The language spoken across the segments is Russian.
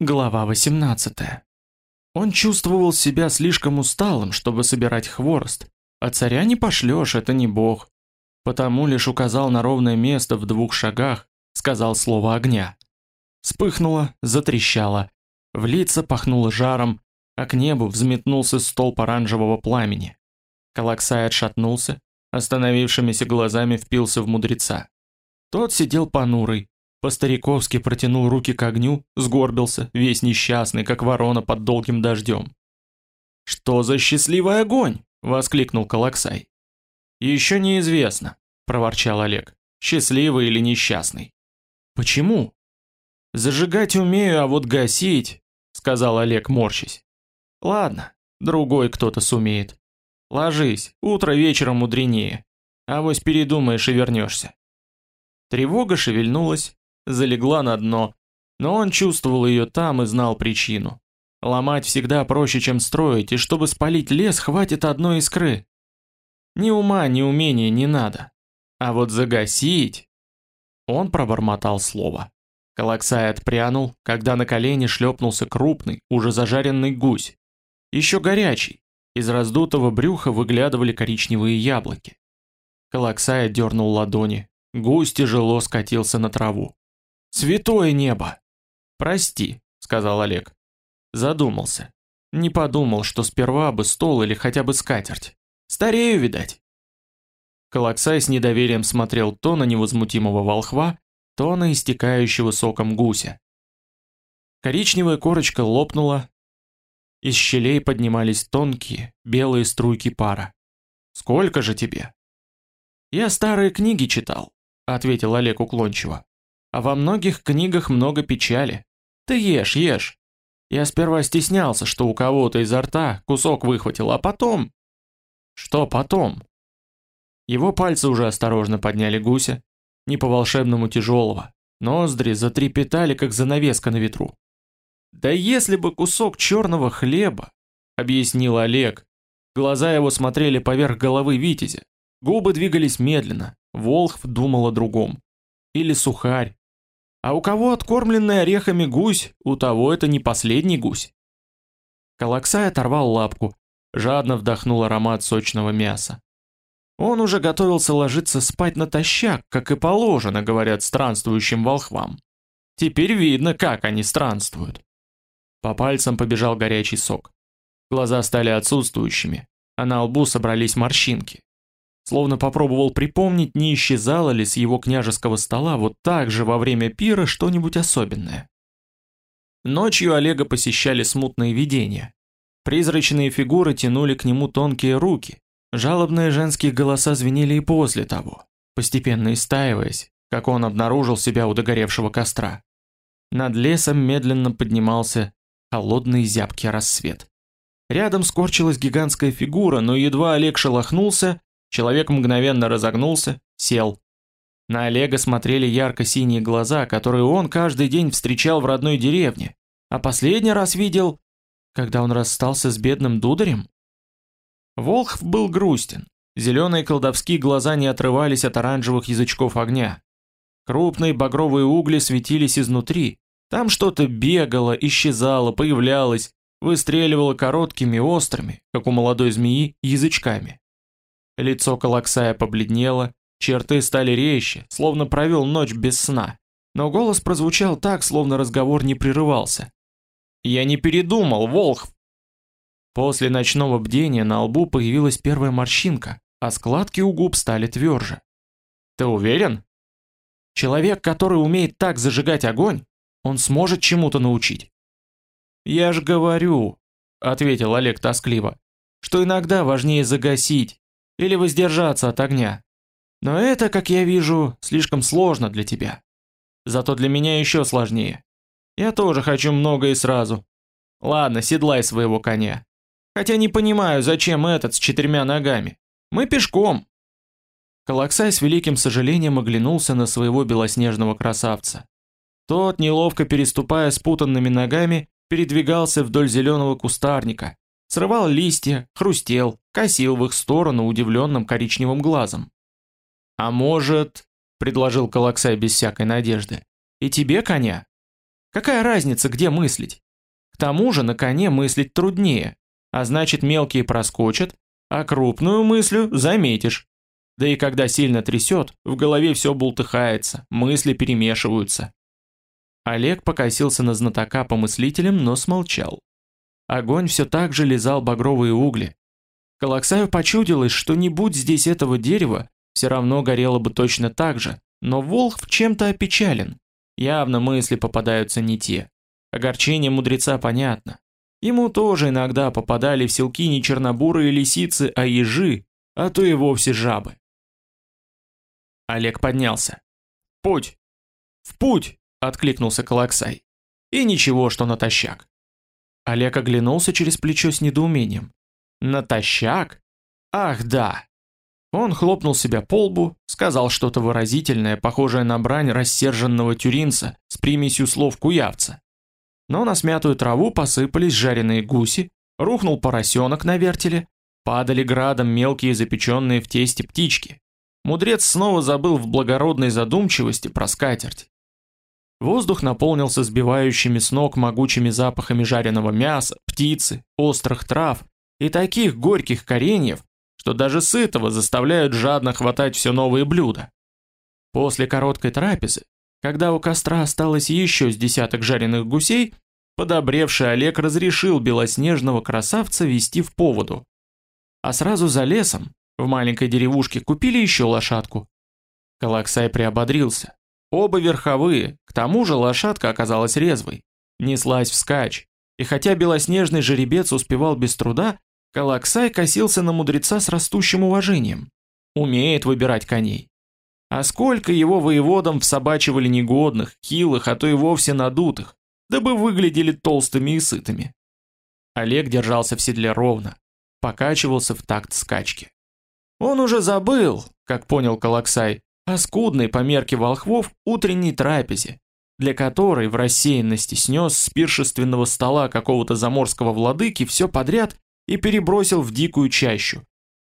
Глава 18. Он чувствовал себя слишком усталым, чтобы собирать хворост, а царя не пошлешь, это не бог. Потому лишь указал на ровное место в двух шагах, сказал слово огня. Вспыхнуло, затрещало, в лица пахнуло жаром, а к небу взметнулся столб оранжевого пламени. Калаксай отшатнулся, остановившимися глазами впился в мудреца. Тот сидел понурый, по-стариковски протянул руки к огню, сгорбился, весь несчастный, как ворона под долгим дождем. «Что за счастливый огонь?» — воскликнул Калаксай. «Еще неизвестно», — проворчал Олег. «Счастливый или несчастный?» «Почему?» «Зажигать умею, а вот гасить», — сказал Олег, морщись. «Ладно, другой кто-то сумеет. Ложись, утро вечером мудренее. Авось передумаешь и вернешься». Тревога шевельнулась, залегла на дно, но он чувствовал ее там и знал причину. Ломать всегда проще, чем строить, и чтобы спалить лес, хватит одной искры. Ни ума, ни умения не надо. А вот загасить... Он пробормотал слово. Калаксай отпрянул, когда на колени шлепнулся крупный, уже зажаренный гусь. Еще горячий. Из раздутого брюха выглядывали коричневые яблоки. Калаксай дернул ладони. Гусь тяжело скатился на траву. Святое небо. Прости, сказал Олег. Задумался. Не подумал, что сперва бы стол или хотя бы скатерть. Старею, видать. Калаксай с недоверием смотрел то на невозмутимого волхва, то на истекающего соком гуся. Коричневая корочка лопнула. Из щелей поднимались тонкие, белые струйки пара. Сколько же тебе? Я старые книги читал, ответил Олег уклончиво. А во многих книгах много печали. Ты ешь, ешь. Я сперва стеснялся, что у кого-то изо рта кусок выхватил, а потом... Что потом? Его пальцы уже осторожно подняли гуся, не по-волшебному тяжелого. Ноздри затрепетали, как занавеска на ветру. «Да если бы кусок черного хлеба!» — объяснил Олег. Глаза его смотрели поверх головы Витязя. Губы двигались медленно. Волхв думал о другом. Или сухарь, а у кого откормленный орехами гусь, у того это не последний гусь. Калаксай оторвал лапку, жадно вдохнул аромат сочного мяса. Он уже готовился ложиться спать натощак, как и положено, говорят странствующим волхвам. Теперь видно, как они странствуют. По пальцам побежал горячий сок. Глаза стали отсутствующими, а на лбу собрались морщинки. Словно попробовал припомнить, не исчезало ли с его княжеского стола вот так же во время пира что-нибудь особенное. Ночью Олега посещали смутные видения. Призрачные фигуры тянули к нему тонкие руки. Жалобные женские голоса звенели и после того, постепенно истаиваясь, как он обнаружил себя у догоревшего костра. Над лесом медленно поднимался холодный зябкий рассвет. Рядом скорчилась гигантская фигура, но едва Олег шелохнулся, Человек мгновенно разогнулся, сел. На Олега смотрели ярко-синие глаза, которые он каждый день встречал в родной деревне, а последний раз видел, когда он расстался с бедным дударем. Волхв был грустен. Зеленые колдовские глаза не отрывались от оранжевых язычков огня. Крупные багровые угли светились изнутри. Там что-то бегало, исчезало, появлялось, выстреливало короткими, острыми, как у молодой змеи, язычками. Лицо Калаксая побледнело, черты стали резче, словно провел ночь без сна. Но голос прозвучал так, словно разговор не прерывался. «Я не передумал, Волхв!» После ночного бдения на лбу появилась первая морщинка, а складки у губ стали тверже. «Ты уверен?» «Человек, который умеет так зажигать огонь, он сможет чему-то научить». «Я ж говорю», — ответил Олег тоскливо, «что иногда важнее загасить, или воздержаться от огня. Но это, как я вижу, слишком сложно для тебя. Зато для меня еще сложнее. Я тоже хочу много и сразу. Ладно, седлай своего коня. Хотя не понимаю, зачем этот с четырьмя ногами. Мы пешком. Калаксай с великим сожалением оглянулся на своего белоснежного красавца. Тот, неловко переступая спутанными ногами, передвигался вдоль зеленого кустарника, срывал листья, хрустел, косил в их сторону удивленным коричневым глазом. «А может, — предложил Калаксай без всякой надежды, — и тебе коня? Какая разница, где мыслить? К тому же на коне мыслить труднее, а значит мелкие проскочат, а крупную мыслю заметишь. Да и когда сильно трясет, в голове все бултыхается, мысли перемешиваются. Олег покосился на знатока по мыслителям, но смолчал. Огонь все так же лизал багровые угли. Калаксаю почудилось, что не будь здесь этого дерева, все равно горело бы точно так же, но Волх в чем-то опечален. Явно мысли попадаются не те. Огорчение мудреца понятно. Ему тоже иногда попадали в селки не чернобурые лисицы, а ежи, а то и вовсе жабы. Олег поднялся. «Путь! В путь!» — откликнулся Калаксай. «И ничего, что натощак». Олег оглянулся через плечо с недоумением. «Натощак? Ах, да!» Он хлопнул себя по лбу, сказал что-то выразительное, похожее на брань рассерженного тюринца с примесью слов куявца. Но на смятую траву посыпались жареные гуси, рухнул поросенок на вертеле, падали градом мелкие запеченные в тесте птички. Мудрец снова забыл в благородной задумчивости про скатерть. Воздух наполнился сбивающими с ног могучими запахами жареного мяса, птицы, острых трав и таких горьких кореньев, что даже сытого заставляют жадно хватать все новые блюда. После короткой трапезы, когда у костра осталось еще с десяток жареных гусей, подобревший Олег разрешил белоснежного красавца вести в поводу. А сразу за лесом, в маленькой деревушке, купили еще лошадку. Калаксай приободрился. Оба верховые, к тому же лошадка оказалась резвой, неслась вскачь, и хотя белоснежный жеребец успевал без труда, Калаксай косился на мудреца с растущим уважением. Умеет выбирать коней. А сколько его воеводам всобачивали негодных, хилых, а то и вовсе надутых, дабы выглядели толстыми и сытыми. Олег держался в седле ровно, покачивался в такт скачки. Он уже забыл, как понял Калаксай, о скудной по мерке волхвов утренней трапезе, для которой в рассеянности снес с пиршественного стола какого-то заморского владыки все подряд и перебросил в дикую чащу.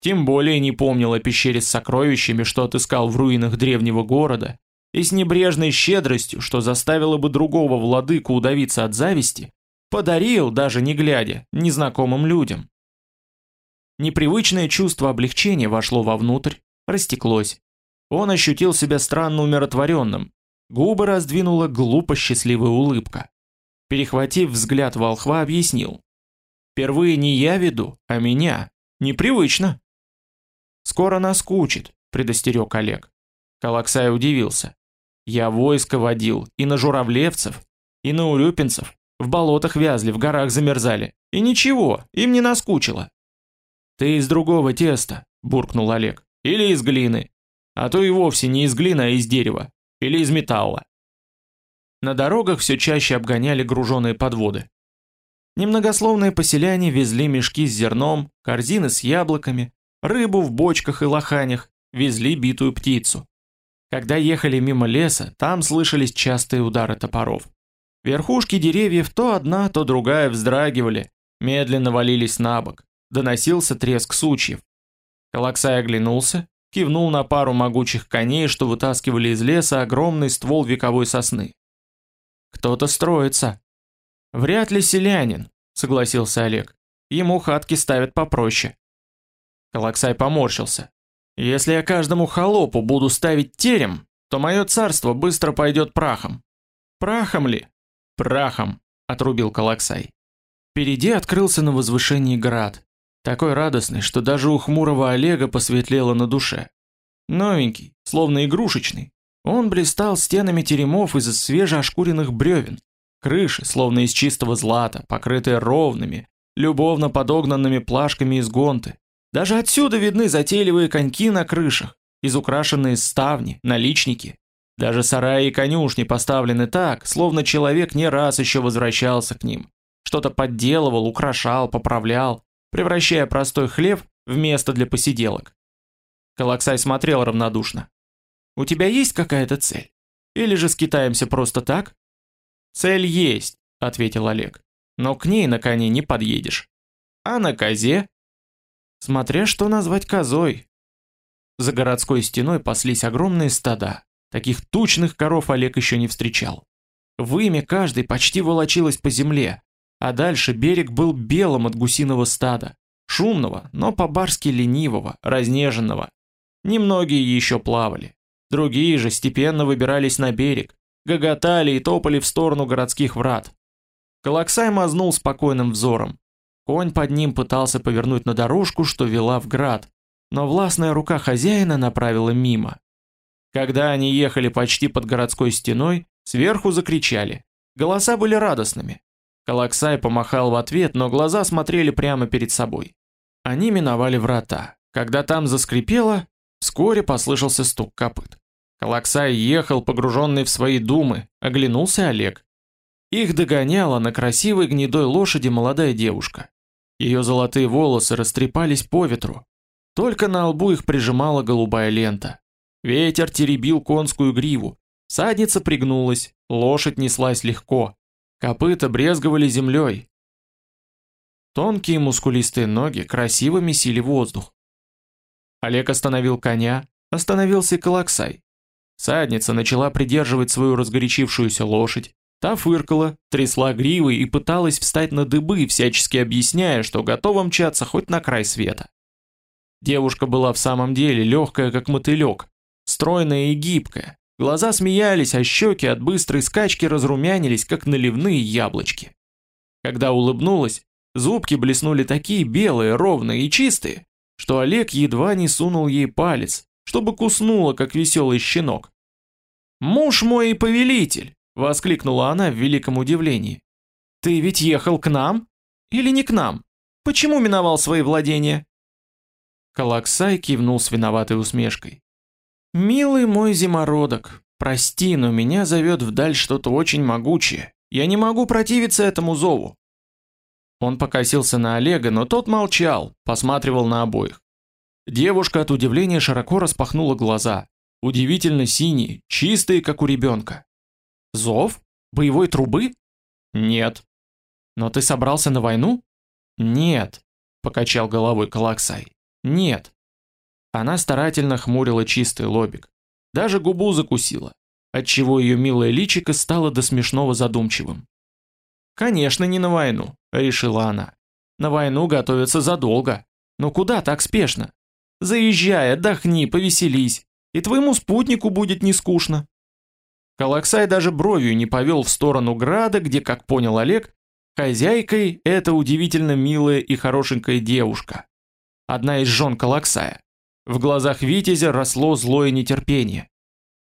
Тем более не помнил о пещере с сокровищами, что отыскал в руинах древнего города, и с небрежной щедростью, что заставило бы другого владыку удавиться от зависти, подарил, даже не глядя, незнакомым людям. Непривычное чувство облегчения вошло вовнутрь, растеклось. Он ощутил себя странно умиротворенным, губы раздвинула глупо счастливая улыбка. Перехватив взгляд волхва, объяснил. Впервые не я веду, а меня. Непривычно. Скоро наскучит, предостерег Олег. Калаксай удивился. Я войско водил и на журавлевцев, и на урюпинцев, в болотах вязли, в горах замерзали. И ничего, им не наскучило. Ты из другого теста, буркнул Олег. Или из глины. А то и вовсе не из глины, а из дерева. Или из металла. На дорогах все чаще обгоняли груженные подводы. Немногословные поселяне везли мешки с зерном, корзины с яблоками, рыбу в бочках и лоханях, везли битую птицу. Когда ехали мимо леса, там слышались частые удары топоров. Верхушки деревьев то одна, то другая вздрагивали, медленно валились на бок, доносился треск сучьев. Калаксай оглянулся, кивнул на пару могучих коней, что вытаскивали из леса огромный ствол вековой сосны. Кто-то строится, Вряд ли селянин, согласился Олег. Ему хатки ставят попроще. Калаксай поморщился. Если я каждому холопу буду ставить терем, то мое царство быстро пойдет прахом. Прахом ли? Прахом, отрубил Калаксай. Впереди открылся на возвышении град, такой радостный, что даже у хмурого Олега посветлело на душе. Новенький, словно игрушечный, он блистал стенами теремов из свежеошкуренных бревен, Крыши, словно из чистого злата, покрытые ровными, любовно подогнанными плашками из гонты. Даже отсюда видны затейливые коньки на крышах, изукрашенные ставни, наличники. Даже сараи и конюшни поставлены так, словно человек не раз еще возвращался к ним. Что-то подделывал, украшал, поправлял, превращая простой хлеб в место для посиделок. Калаксай смотрел равнодушно. «У тебя есть какая-то цель? Или же скитаемся просто так?» Цель есть, ответил Олег. Но к ней на коне не подъедешь. А на козе? Смотря что назвать козой. За городской стеной паслись огромные стада. Таких тучных коров Олег еще не встречал. Вымя каждой почти волочилось по земле, а дальше берег был белым от гусиного стада, шумного, но по-барски ленивого, разнеженного. Немногие еще плавали. Другие же степенно выбирались на берег, гоготали и топали в сторону городских врат. Калаксай мазнул спокойным взором. Конь под ним пытался повернуть на дорожку, что вела в град, но властная рука хозяина направила мимо. Когда они ехали почти под городской стеной, сверху закричали. Голоса были радостными. Калаксай помахал в ответ, но глаза смотрели прямо перед собой. Они миновали врата. Когда там заскрипело, вскоре послышался стук копыт. Калаксай ехал, погруженный в свои думы, оглянулся Олег. Их догоняла на красивой гнедой лошади молодая девушка. Ее золотые волосы растрепались по ветру. Только на лбу их прижимала голубая лента. Ветер теребил конскую гриву. Садница пригнулась, лошадь неслась легко. Копыта брезговали землей. Тонкие мускулистые ноги красиво месили воздух. Олег остановил коня, остановился и Калаксай. Садница начала придерживать свою разгорячившуюся лошадь. Та фыркала, трясла гривой и пыталась встать на дыбы, всячески объясняя, что готова мчаться хоть на край света. Девушка была в самом деле легкая, как мотылек, стройная и гибкая. Глаза смеялись, а щеки от быстрой скачки разрумянились, как наливные яблочки. Когда улыбнулась, зубки блеснули такие белые, ровные и чистые, что Олег едва не сунул ей палец, чтобы куснула, как веселый щенок. «Муж мой и повелитель!» — воскликнула она в великом удивлении. «Ты ведь ехал к нам? Или не к нам? Почему миновал свои владения?» Калаксай кивнул с виноватой усмешкой. «Милый мой зимородок, прости, но меня зовет вдаль что-то очень могучее. Я не могу противиться этому зову». Он покосился на Олега, но тот молчал, посматривал на обоих. Девушка от удивления широко распахнула глаза, удивительно синие, чистые, как у ребенка. Зов? Боевой трубы? Нет. Но ты собрался на войну? Нет, покачал головой Калаксай. Нет. Она старательно хмурила чистый лобик. Даже губу закусила, отчего ее милое личико стало до смешного задумчивым. Конечно, не на войну, решила она. На войну готовятся задолго. Но куда так спешно? Заезжай, отдохни, повеселись, и твоему спутнику будет не скучно. Калаксай даже бровью не повел в сторону града, где, как понял Олег, хозяйкой эта удивительно милая и хорошенькая девушка. Одна из жен Калаксая. В глазах Витязя росло злое нетерпение.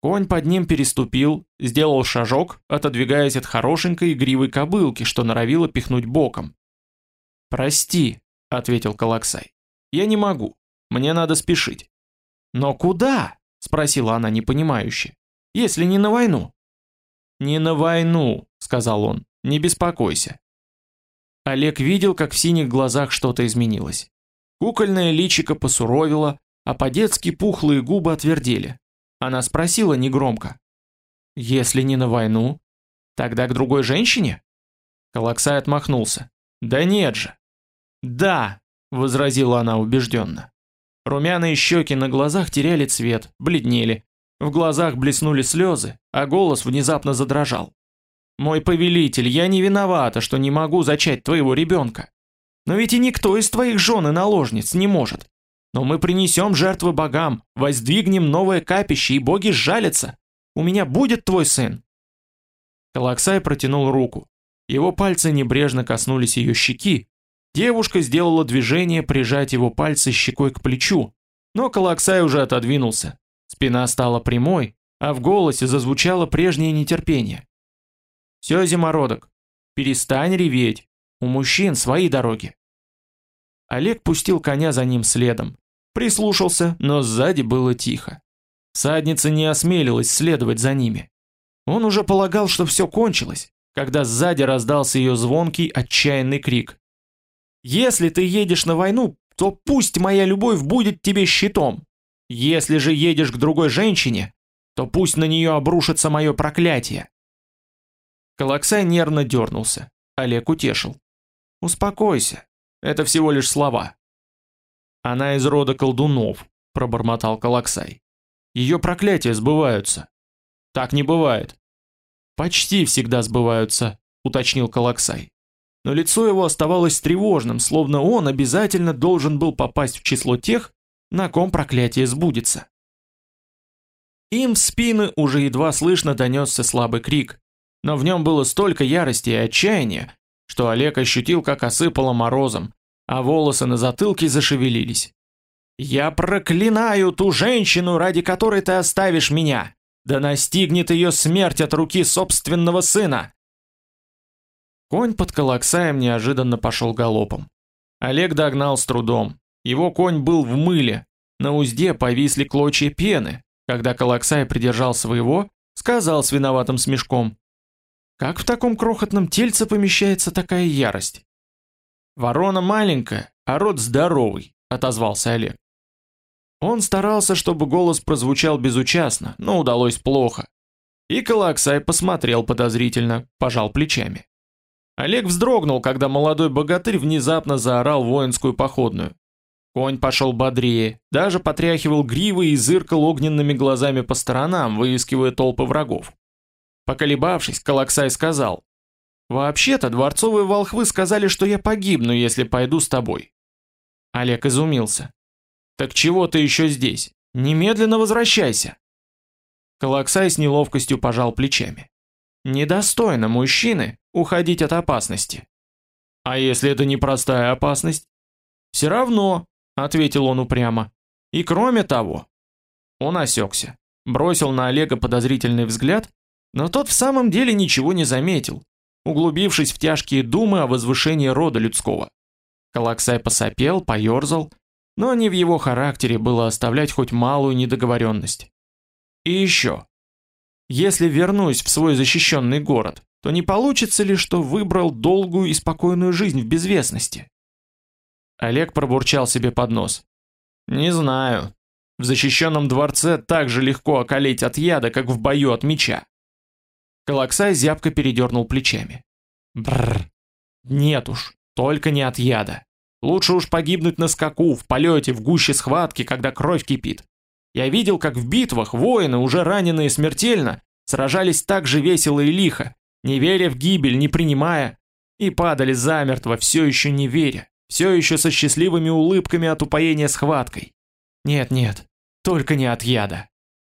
Конь под ним переступил, сделал шажок, отодвигаясь от хорошенькой игривой кобылки, что норовила пихнуть боком. «Прости», — ответил Калаксай, — «я не могу. Мне надо спешить. Но куда? спросила она непонимающе. Если не на войну. Не на войну, сказал он. Не беспокойся. Олег видел, как в синих глазах что-то изменилось. Кукольное личико посуровило, а по-детски пухлые губы отвердели. Она спросила негромко: "Если не на войну, тогда к другой женщине?" Калаксай отмахнулся. "Да нет же". "Да", возразила она убежденно. Румяные щеки на глазах теряли цвет, бледнели. В глазах блеснули слезы, а голос внезапно задрожал. «Мой повелитель, я не виновата, что не могу зачать твоего ребенка. Но ведь и никто из твоих жен и наложниц не может. Но мы принесем жертвы богам, воздвигнем новое капище, и боги сжалятся. У меня будет твой сын». Калаксай протянул руку. Его пальцы небрежно коснулись ее щеки, Девушка сделала движение прижать его пальцы щекой к плечу, но Калаксай уже отодвинулся. Спина стала прямой, а в голосе зазвучало прежнее нетерпение. «Все, зимородок, перестань реветь, у мужчин свои дороги». Олег пустил коня за ним следом. Прислушался, но сзади было тихо. Садница не осмелилась следовать за ними. Он уже полагал, что все кончилось, когда сзади раздался ее звонкий, отчаянный крик. Если ты едешь на войну, то пусть моя любовь будет тебе щитом. Если же едешь к другой женщине, то пусть на нее обрушится мое проклятие. Калаксай нервно дернулся. Олег утешил. Успокойся, это всего лишь слова. Она из рода колдунов, пробормотал Калаксай. Ее проклятия сбываются. Так не бывает. Почти всегда сбываются, уточнил Калаксай. Но лицо его оставалось тревожным, словно он обязательно должен был попасть в число тех, на ком проклятие сбудется. Им в спины уже едва слышно донесся слабый крик, но в нем было столько ярости и отчаяния, что Олег ощутил, как осыпало морозом, а волосы на затылке зашевелились. «Я проклинаю ту женщину, ради которой ты оставишь меня! Да настигнет ее смерть от руки собственного сына!» Конь под Калаксаем неожиданно пошел галопом. Олег догнал с трудом. Его конь был в мыле, на узде повисли клочья пены. Когда Калаксай придержал своего, сказал с виноватым смешком. «Как в таком крохотном тельце помещается такая ярость?» «Ворона маленькая, а рот здоровый», — отозвался Олег. Он старался, чтобы голос прозвучал безучастно, но удалось плохо. И Калаксай посмотрел подозрительно, пожал плечами. Олег вздрогнул, когда молодой богатырь внезапно заорал воинскую походную. Конь пошел бодрее, даже потряхивал гривой и зыркал огненными глазами по сторонам, выискивая толпы врагов. Поколебавшись, Калаксай сказал, «Вообще-то дворцовые волхвы сказали, что я погибну, если пойду с тобой». Олег изумился. «Так чего ты еще здесь? Немедленно возвращайся!» Калаксай с неловкостью пожал плечами. «Недостойно мужчины уходить от опасности. А если это не простая опасность? Все равно, ответил он упрямо. И кроме того, он осекся, бросил на Олега подозрительный взгляд, но тот в самом деле ничего не заметил, углубившись в тяжкие думы о возвышении рода людского. Калаксай посопел, поерзал, но не в его характере было оставлять хоть малую недоговоренность. И еще. Если вернусь в свой защищенный город, то не получится ли, что выбрал долгую и спокойную жизнь в безвестности? Олег пробурчал себе под нос. Не знаю. В защищенном дворце так же легко околеть от яда, как в бою от меча. Калаксай зябко передернул плечами. Бррр. Нет уж, только не от яда. Лучше уж погибнуть на скаку, в полете, в гуще схватки, когда кровь кипит. Я видел, как в битвах воины, уже раненые смертельно, сражались так же весело и лихо, не веря в гибель, не принимая, и падали замертво, все еще не веря, все еще со счастливыми улыбками от упоения схваткой. Нет, нет, только не от яда.